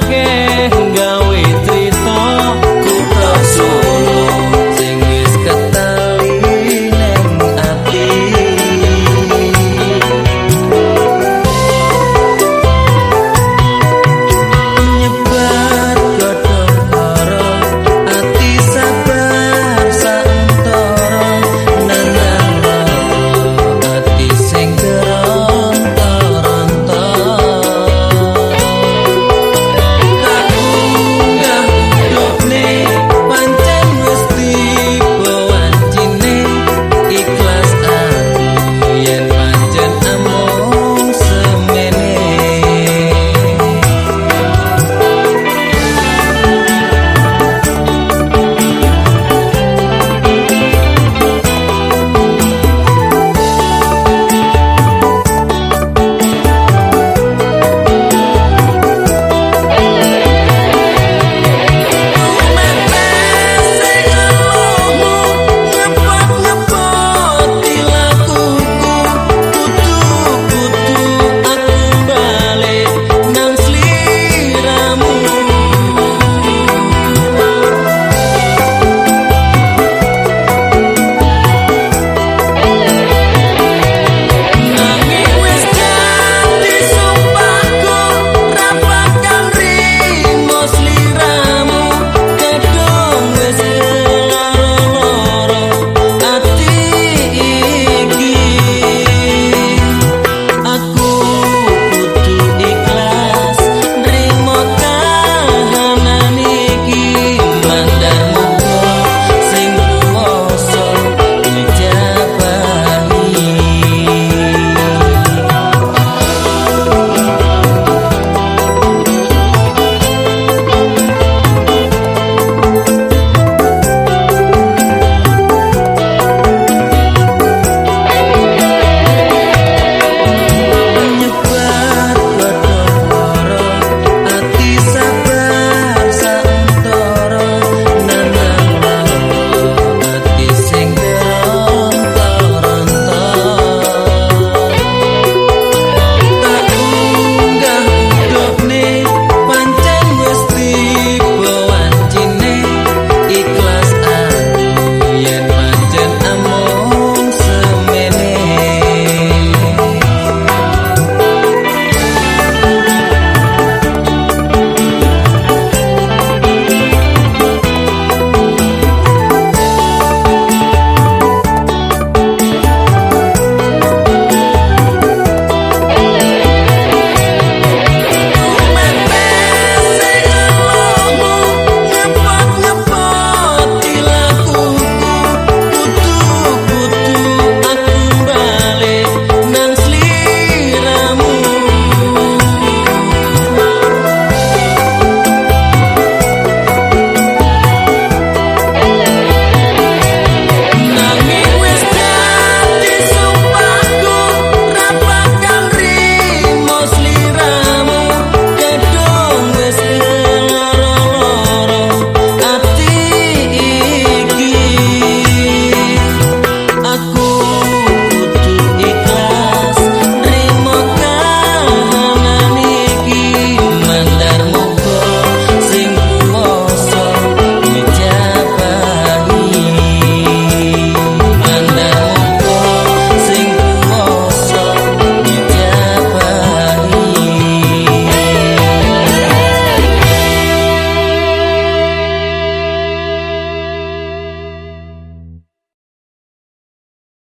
que